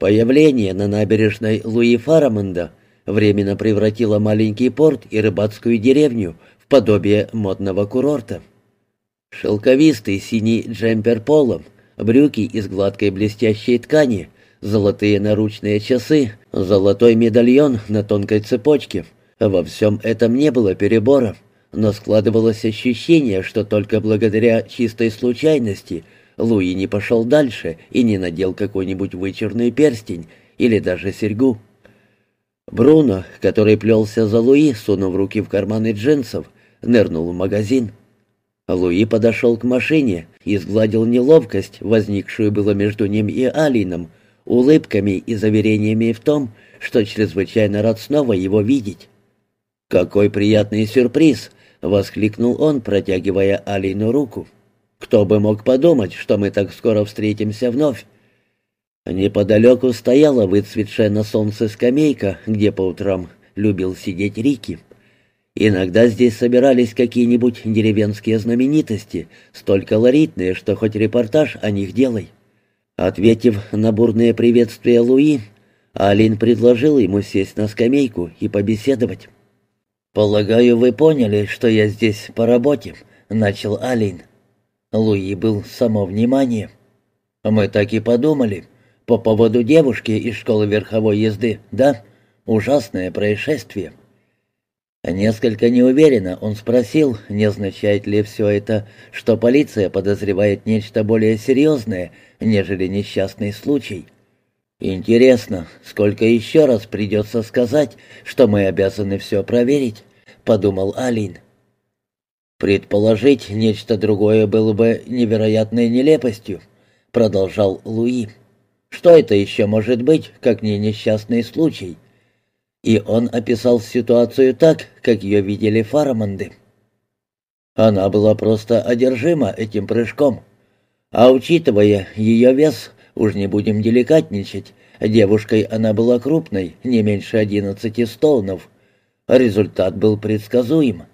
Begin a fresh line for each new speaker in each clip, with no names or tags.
Появление на набережной Луи Фарамонда временно превратило маленький порт и рыбацкую деревню в подобие модного курорта. Шелковистый синий джемпер полом, брюки из гладкой блестящей ткани, золотые наручные часы, золотой медальон на тонкой цепочке. Во всем этом не было перебора, но складывалось ощущение, что только благодаря чистой случайности – Луи не пошел дальше и не надел какой-нибудь вычурный перстень или даже серьгу. Бруно, который плелся за Луи, сунув руки в карманы джинсов, нырнул в магазин. Луи подошел к машине и сгладил неловкость, возникшую было между ним и Алином, улыбками и заверениями в том, что чрезвычайно рад снова его видеть. «Какой приятный сюрприз!» — воскликнул он, протягивая Алину руку. Кто бы мог подумать, что мы так скоро встретимся вновь? Неподалеку стояла выцветшая на солнце скамейка, где по утрам любил сидеть Рики. Иногда здесь собирались какие-нибудь деревенские знаменитости, столь колоритные, что хоть репортаж о них делай. Ответив на бурные приветствия Луи, Алин предложил ему сесть на скамейку и побеседовать. «Полагаю, вы поняли, что я здесь по работе», — начал Алин. Луи был само внимание. «Мы так и подумали. По поводу девушки из школы верховой езды, да? Ужасное происшествие». Несколько неуверенно он спросил, не означает ли все это, что полиция подозревает нечто более серьезное, нежели несчастный случай. «Интересно, сколько еще раз придется сказать, что мы обязаны все проверить?» — подумал Алин. «Предположить нечто другое было бы невероятной нелепостью», — продолжал Луи. «Что это еще может быть, как не несчастный случай?» И он описал ситуацию так, как ее видели фарамонды. Она была просто одержима этим прыжком. А учитывая ее вес, уж не будем деликатничать, девушкой она была крупной, не меньше одиннадцати стоунов. Результат был предсказуем.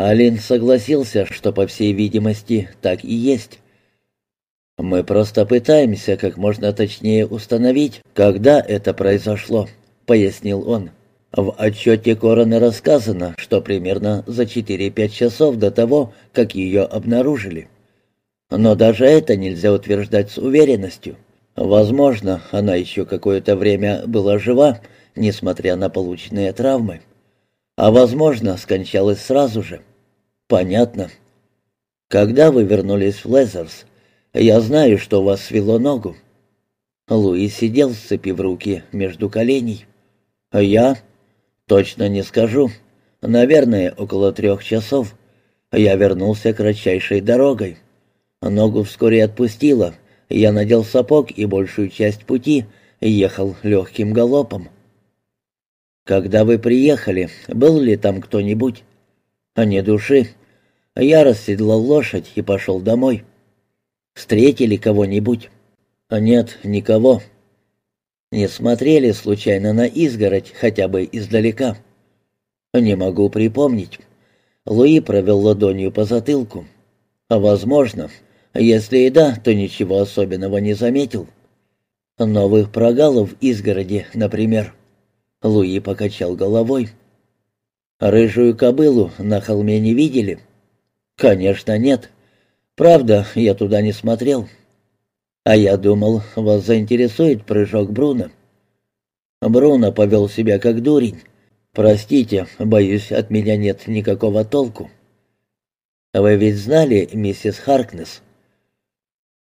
Алин согласился, что, по всей видимости, так и есть. «Мы просто пытаемся как можно точнее установить, когда это произошло», — пояснил он. В отчете Коронера сказано, что примерно за 4-5 часов до того, как ее обнаружили. Но даже это нельзя утверждать с уверенностью. Возможно, она еще какое-то время была жива, несмотря на полученные травмы. А возможно, скончалась сразу же. «Понятно. Когда вы вернулись в Лезерс, я знаю, что вас свело ногу». Луи сидел, сцепив руки между коленей. «А я? Точно не скажу. Наверное, около трех часов. Я вернулся кратчайшей дорогой. Ногу вскоре отпустила. Я надел сапог и большую часть пути ехал легким галопом. Когда вы приехали, был ли там кто-нибудь? А не души. Я расседлал лошадь и пошел домой. Встретили кого-нибудь? А нет, никого. Не смотрели случайно на изгородь хотя бы издалека? Не могу припомнить. Луи провел ладонью по затылку. А возможно, если и да, то ничего особенного не заметил. Новых прогалов в изгороди, например. Луи покачал головой. Рыжую кобылу на холме не видели? «Конечно, нет. Правда, я туда не смотрел. А я думал, вас заинтересует прыжок Бруно». Бруно повел себя как дурень. «Простите, боюсь, от меня нет никакого толку». «Вы ведь знали миссис Харкнес?»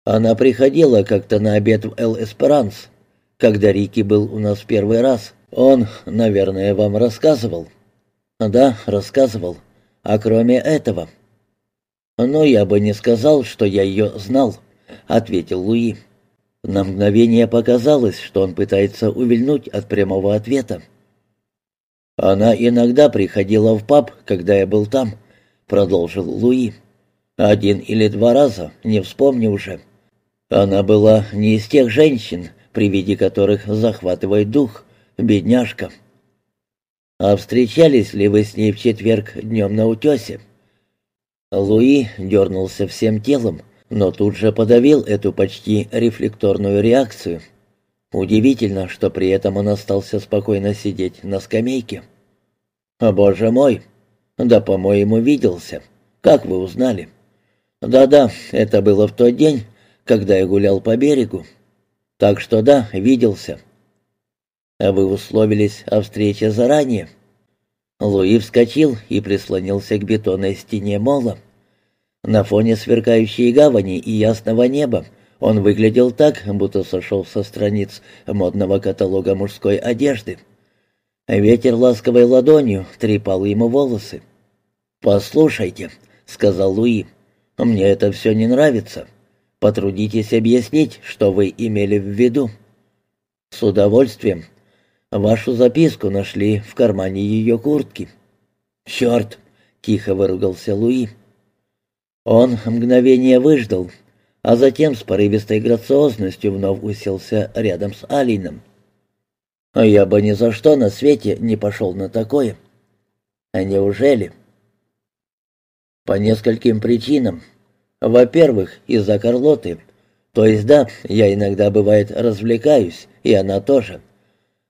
«Она приходила как-то на обед в Эл Эсперанс, когда Рики был у нас первый раз. Он, наверное, вам рассказывал». «Да, рассказывал. А кроме этого...» «Но я бы не сказал, что я ее знал», — ответил Луи. На мгновение показалось, что он пытается увильнуть от прямого ответа. «Она иногда приходила в паб, когда я был там», — продолжил Луи. «Один или два раза, не вспомню уже. Она была не из тех женщин, при виде которых захватывает дух, бедняжка». «А встречались ли вы с ней в четверг днем на утесе?» Луи дернулся всем телом, но тут же подавил эту почти рефлекторную реакцию. Удивительно, что при этом он остался спокойно сидеть на скамейке. «О, боже мой! Да, по-моему, виделся. Как вы узнали?» «Да-да, это было в тот день, когда я гулял по берегу. Так что да, виделся». «А вы условились о встрече заранее?» Луи вскочил и прислонился к бетонной стене мола. На фоне сверкающей гавани и ясного неба он выглядел так, будто сошел со страниц модного каталога мужской одежды. Ветер ласковой ладонью трепал ему волосы. «Послушайте», — сказал Луи, — «мне это все не нравится. Потрудитесь объяснить, что вы имели в виду». «С удовольствием. Вашу записку нашли в кармане ее куртки». «Черт!» — тихо выругался Луи. Он мгновение выждал, а затем с порывистой грациозностью вновь уселся рядом с Алином. А я бы ни за что на свете не пошел на такое. А неужели? По нескольким причинам. Во-первых, из-за Карлоты. То есть да, я иногда бывает развлекаюсь, и она тоже.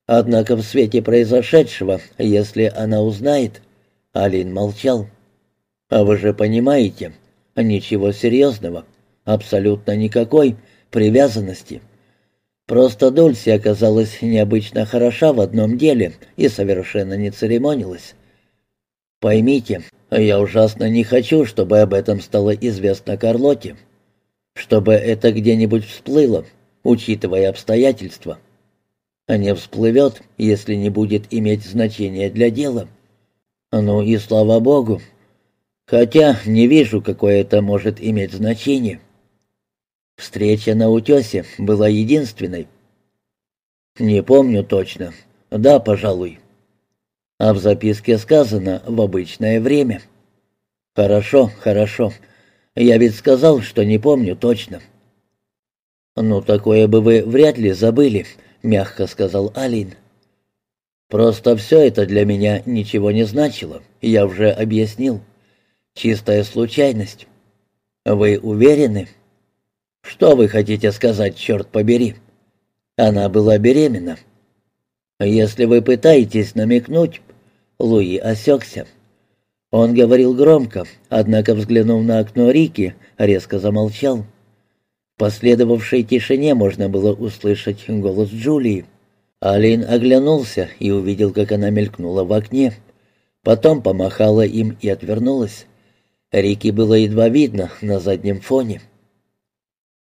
Однако в свете произошедшего, если она узнает... Алин молчал. А вы же понимаете, ничего серьезного, абсолютно никакой привязанности. Просто Дульси оказалась необычно хороша в одном деле и совершенно не церемонилась. Поймите, я ужасно не хочу, чтобы об этом стало известно Карлоте. Чтобы это где-нибудь всплыло, учитывая обстоятельства. Не всплывет, если не будет иметь значения для дела. Ну и слава богу. Хотя не вижу, какое это может иметь значение. Встреча на утесе была единственной. Не помню точно. Да, пожалуй. А в записке сказано «в обычное время». Хорошо, хорошо. Я ведь сказал, что не помню точно. Ну, такое бы вы вряд ли забыли, мягко сказал Алин. Просто все это для меня ничего не значило, я уже объяснил. Чистая случайность. Вы уверены? — «Что вы хотите сказать, черт побери?» Она была беременна. «Если вы пытаетесь намекнуть...» Луи осекся. Он говорил громко, однако, взглянув на окно Рики, резко замолчал. Последовавшей тишине можно было услышать голос Джулии. Алин оглянулся и увидел, как она мелькнула в окне. Потом помахала им и отвернулась. Рики было едва видно на заднем фоне.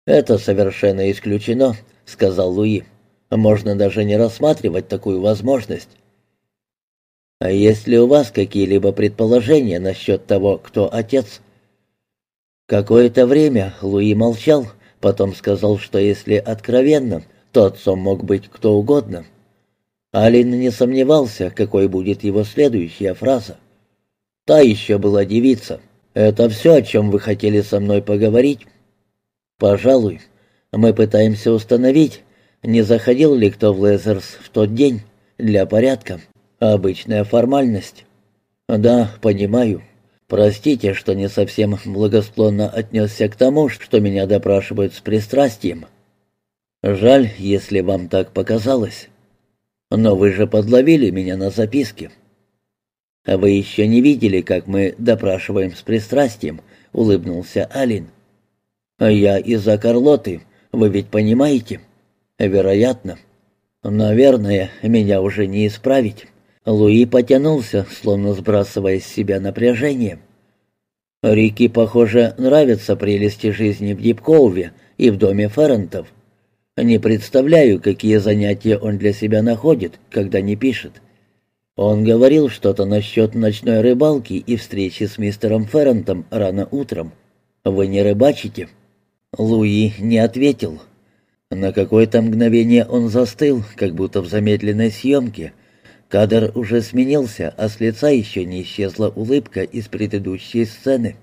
«Это совершенно исключено», — сказал Луи. «Можно даже не рассматривать такую возможность». «А есть ли у вас какие-либо предположения насчет того, кто отец?» Какое-то время Луи молчал, потом сказал, что если откровенно, то отцом мог быть кто угодно. Алин не сомневался, какой будет его следующая фраза. «Та еще была девица. Это все, о чем вы хотели со мной поговорить?» «Пожалуй. Мы пытаемся установить, не заходил ли кто в Лезерс в тот день, для порядка. Обычная формальность». «Да, понимаю. Простите, что не совсем благосклонно отнесся к тому, что меня допрашивают с пристрастием. Жаль, если вам так показалось. Но вы же подловили меня на записке». «Вы еще не видели, как мы допрашиваем с пристрастием», — улыбнулся Алин. Я из-за Карлоты, вы ведь понимаете? Вероятно. Наверное, меня уже не исправить. Луи потянулся, словно сбрасывая с себя напряжение. Рики, похоже, нравятся прелести жизни в Дипкове и в доме Феррентов. Не представляю, какие занятия он для себя находит, когда не пишет. Он говорил что-то насчет ночной рыбалки и встречи с мистером Феррентом рано утром. Вы не рыбачите?» Луи не ответил. На какое-то мгновение он застыл, как будто в замедленной съемке. Кадр уже сменился, а с лица еще не исчезла улыбка из предыдущей сцены.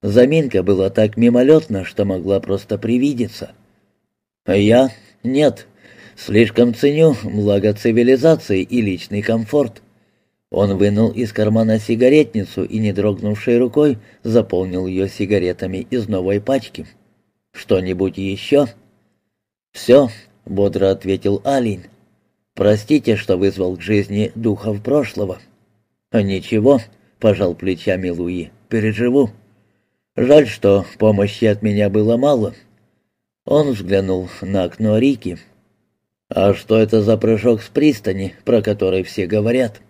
Заминка была так мимолетна, что могла просто привидеться. Я? Нет. Слишком ценю благо цивилизации и личный комфорт. Он вынул из кармана сигаретницу и, не дрогнувшей рукой, заполнил ее сигаретами из новой пачки. «Что-нибудь еще?» «Все. бодро ответил Алин. «Простите, что вызвал к жизни духов прошлого». «Ничего», — пожал плечами Луи, — «переживу». «Жаль, что помощи от меня было мало». Он взглянул на окно Рики. «А что это за прыжок с пристани, про который все говорят?»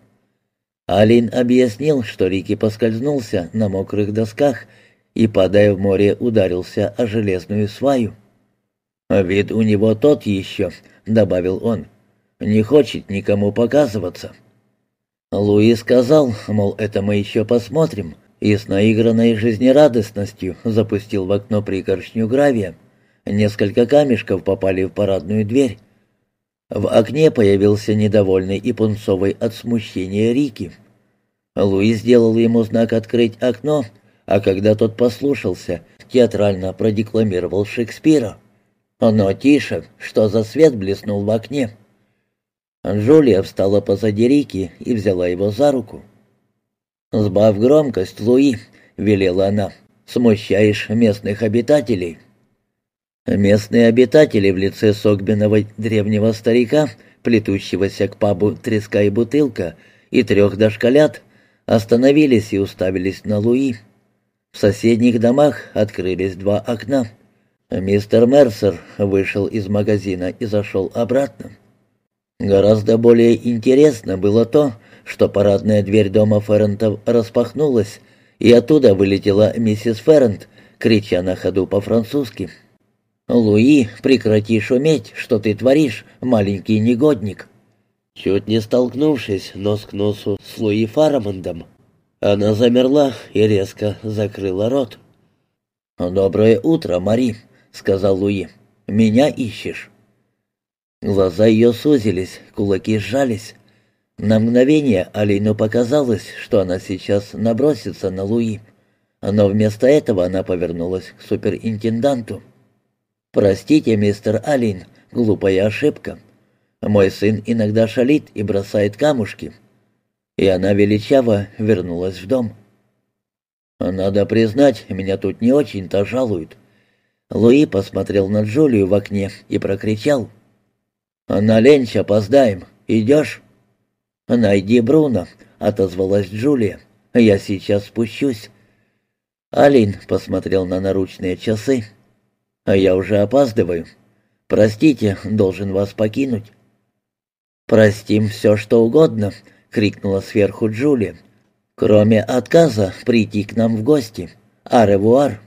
Алин объяснил, что Рики поскользнулся на мокрых досках и, падая в море, ударился о железную сваю. «Вид у него тот еще», — добавил он. «Не хочет никому показываться». Луи сказал, мол, это мы еще посмотрим, и с наигранной жизнерадостностью запустил в окно пригоршню гравия. Несколько камешков попали в парадную дверь. В окне появился недовольный и пунцовый от смущения Рики. Луи сделал ему знак открыть окно, а когда тот послушался, театрально продекламировал Шекспира. «Но тише, что за свет блеснул в окне?» Джулия встала позади Рики и взяла его за руку. «Сбавь громкость, Луи», — велела она, — «смущаешь местных обитателей». Местные обитатели в лице согбенного древнего старика, плетущегося к пабу «Треска и бутылка», и трех дошколят, остановились и уставились на Луи. В соседних домах открылись два окна — Мистер Мерсер вышел из магазина и зашел обратно. Гораздо более интересно было то, что парадная дверь дома Феррентов распахнулась, и оттуда вылетела миссис Феррент, крича на ходу по-французски. «Луи, прекрати шуметь, что ты творишь, маленький негодник!» Чуть не столкнувшись нос к носу с Луи Фарамондом, она замерла и резко закрыла рот. «Доброе утро, Мари!» сказал Луи. «Меня ищешь?» Глаза ее сузились, кулаки сжались. На мгновение Алину показалось, что она сейчас набросится на Луи. Но вместо этого она повернулась к суперинтенданту. «Простите, мистер Алин, глупая ошибка. Мой сын иногда шалит и бросает камушки». И она величаво вернулась в дом. «Надо признать, меня тут не очень-то жалуют. Луи посмотрел на Джулию в окне и прокричал. «На ленч опоздаем. Идешь?» «Найди Бруно», — отозвалась Джулия. «Я сейчас спущусь». Алин посмотрел на наручные часы. «А я уже опаздываю. Простите, должен вас покинуть». «Простим все, что угодно», — крикнула сверху Джулия. «Кроме отказа прийти к нам в гости. Аревуар».